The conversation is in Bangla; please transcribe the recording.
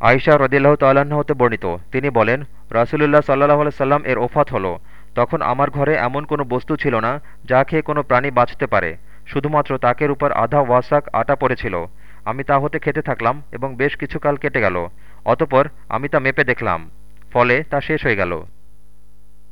আয়সা রদিল্লাহ তাল্লাহ্ন হতে বর্ণিত। তিনি বলেন, রাসুলুল্লাহ সাল্লাহ সাল্লাম এর ওফাত হলো, তখন আমার ঘরে এমন কোনো বস্তু ছিল না যা খেয়ে কোনো প্রাণী বাঁচতে পারে, শুধুমাত্র তাকের উপর আধা ওয়াসাক আটা পড়েছিল। আমি তা হতে খেতে থাকলাম এবং বেশ কিছুকাল কেটে গেল, অতপর আমি তা মেপে দেখলাম। ফলে তা শেষ হয়ে গেল।